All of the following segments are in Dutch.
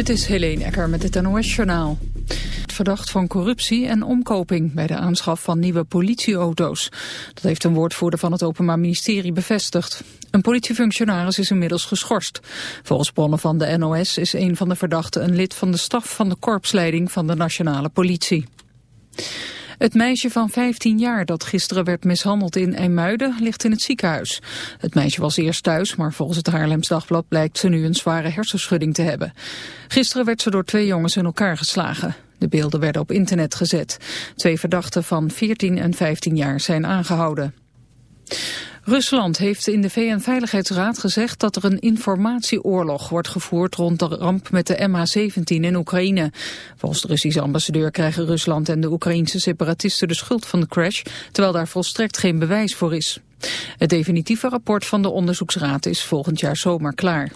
Dit is Helene Ecker met het NOS-journaal. Verdacht van corruptie en omkoping bij de aanschaf van nieuwe politieauto's. Dat heeft een woordvoerder van het Openbaar Ministerie bevestigd. Een politiefunctionaris is inmiddels geschorst. Volgens bronnen van de NOS is een van de verdachten een lid van de staf van de korpsleiding van de nationale politie. Het meisje van 15 jaar dat gisteren werd mishandeld in IJmuiden ligt in het ziekenhuis. Het meisje was eerst thuis, maar volgens het Haarlems Dagblad blijkt ze nu een zware hersenschudding te hebben. Gisteren werd ze door twee jongens in elkaar geslagen. De beelden werden op internet gezet. Twee verdachten van 14 en 15 jaar zijn aangehouden. Rusland heeft in de VN-veiligheidsraad gezegd dat er een informatieoorlog wordt gevoerd rond de ramp met de MH17 in Oekraïne. Volgens de Russische ambassadeur krijgen Rusland en de Oekraïnse separatisten de schuld van de crash, terwijl daar volstrekt geen bewijs voor is. Het definitieve rapport van de onderzoeksraad is volgend jaar zomer klaar.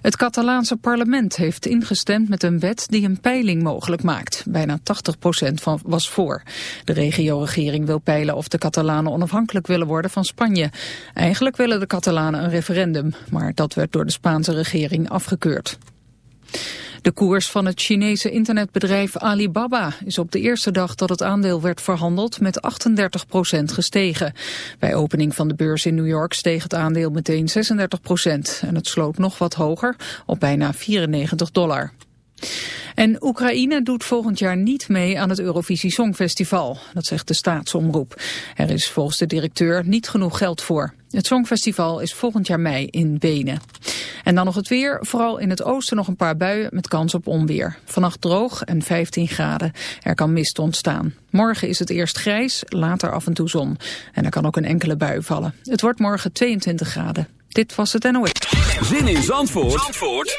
Het Catalaanse parlement heeft ingestemd met een wet die een peiling mogelijk maakt. Bijna 80 van was voor. De regio-regering wil peilen of de Catalanen onafhankelijk willen worden van Spanje. Eigenlijk willen de Catalanen een referendum, maar dat werd door de Spaanse regering afgekeurd. De koers van het Chinese internetbedrijf Alibaba is op de eerste dag dat het aandeel werd verhandeld met 38% gestegen. Bij opening van de beurs in New York steeg het aandeel meteen 36% en het sloot nog wat hoger op bijna 94 dollar. En Oekraïne doet volgend jaar niet mee aan het Eurovisie Songfestival. Dat zegt de staatsomroep. Er is volgens de directeur niet genoeg geld voor. Het Songfestival is volgend jaar mei in Wenen. En dan nog het weer. Vooral in het oosten nog een paar buien met kans op onweer. Vannacht droog en 15 graden. Er kan mist ontstaan. Morgen is het eerst grijs, later af en toe zon. En er kan ook een enkele bui vallen. Het wordt morgen 22 graden. Dit was het NOS. Zin in Zandvoort, Zandvoort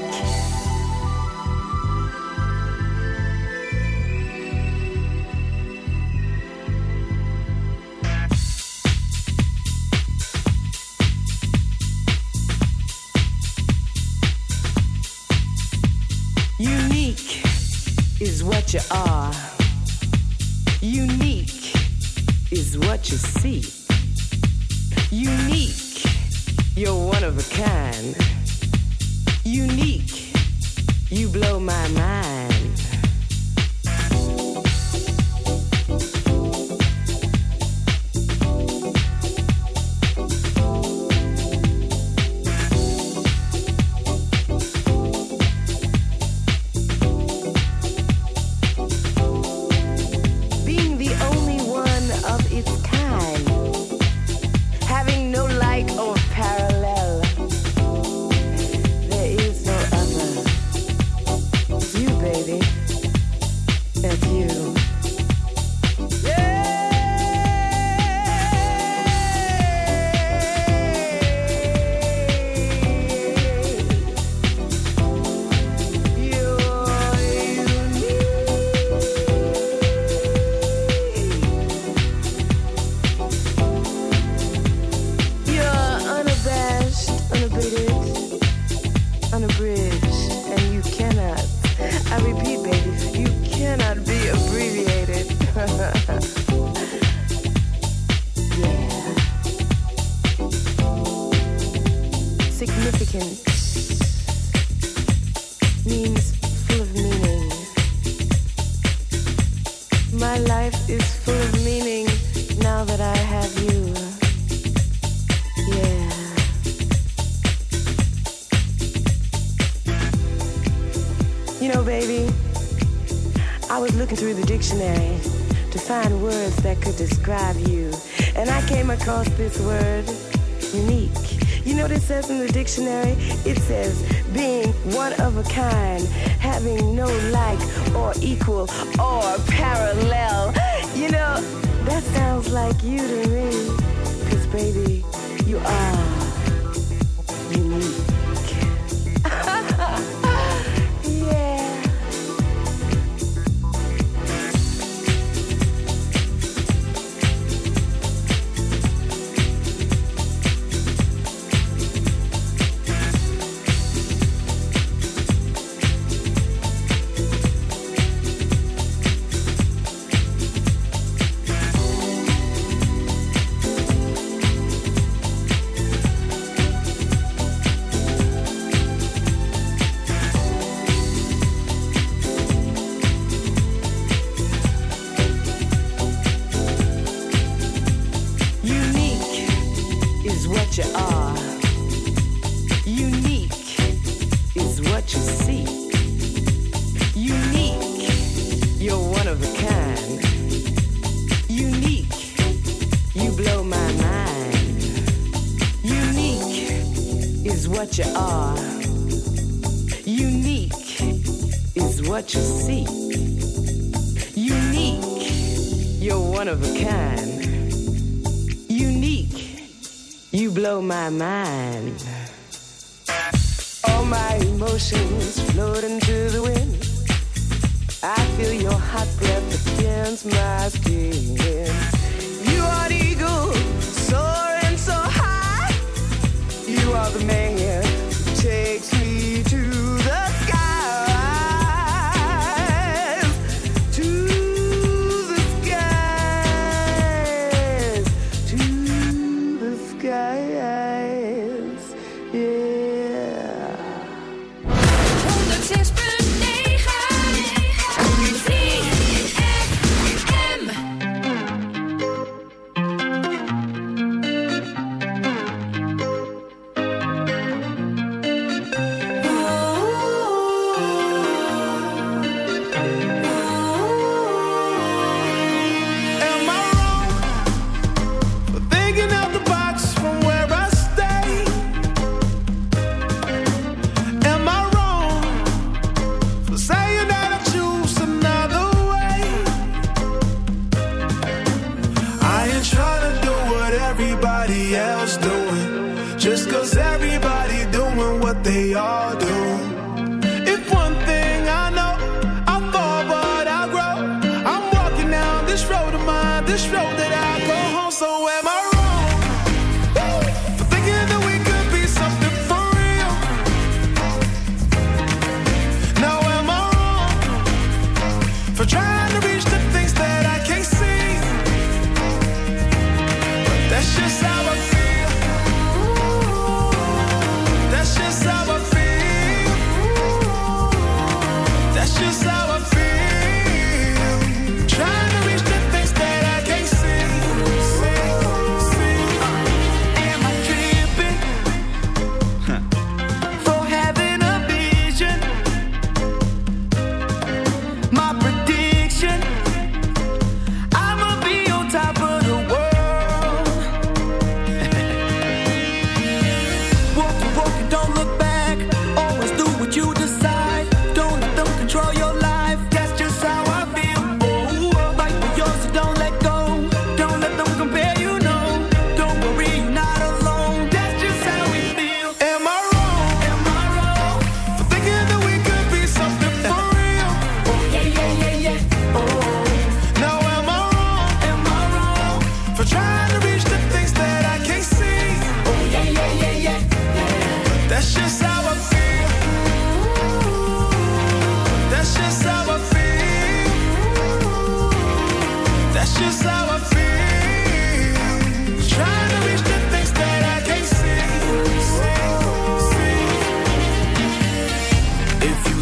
dictionary, it says being one of a kind. mamá.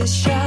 A shine.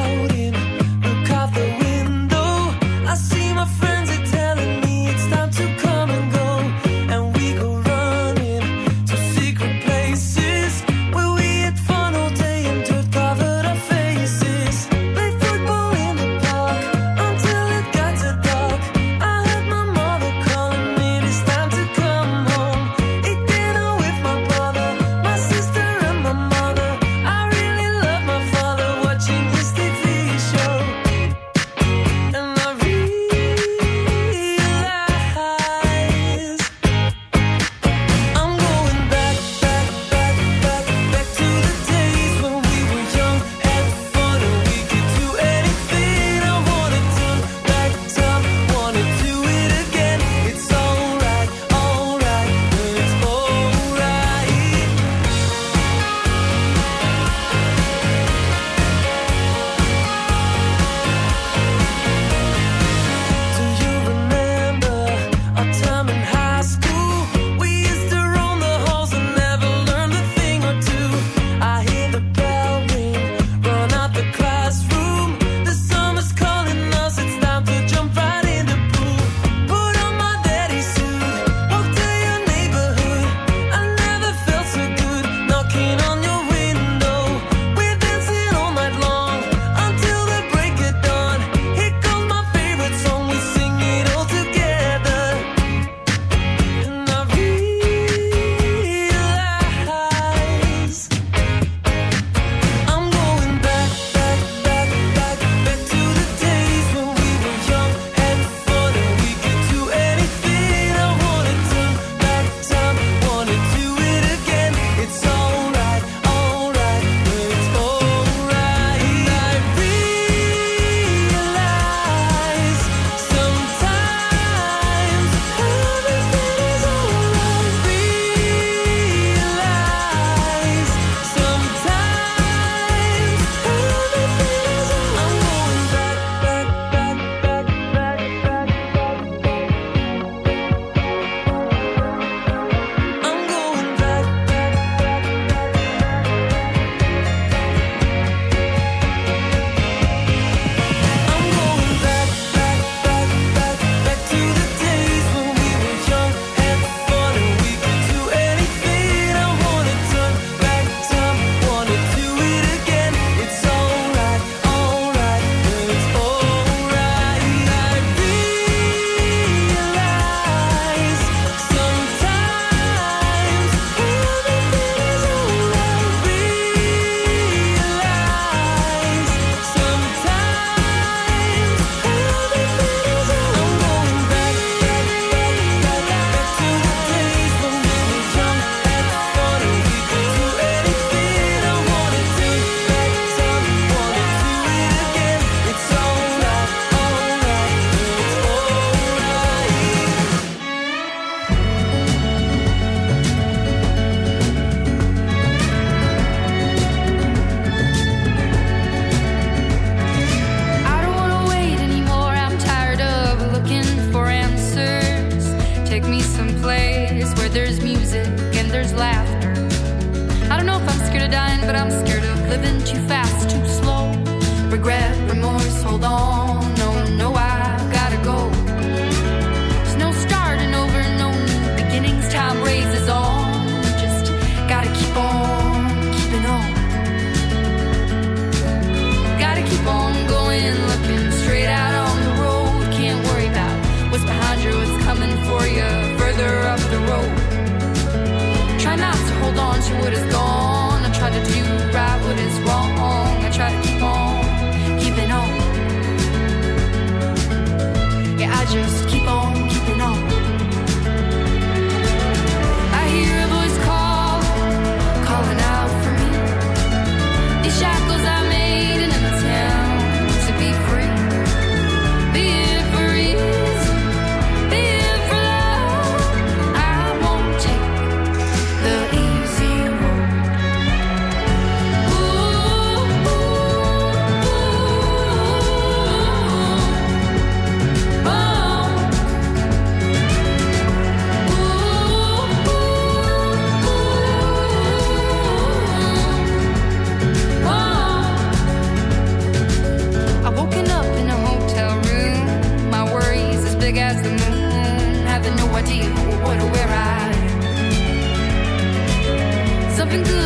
too fast.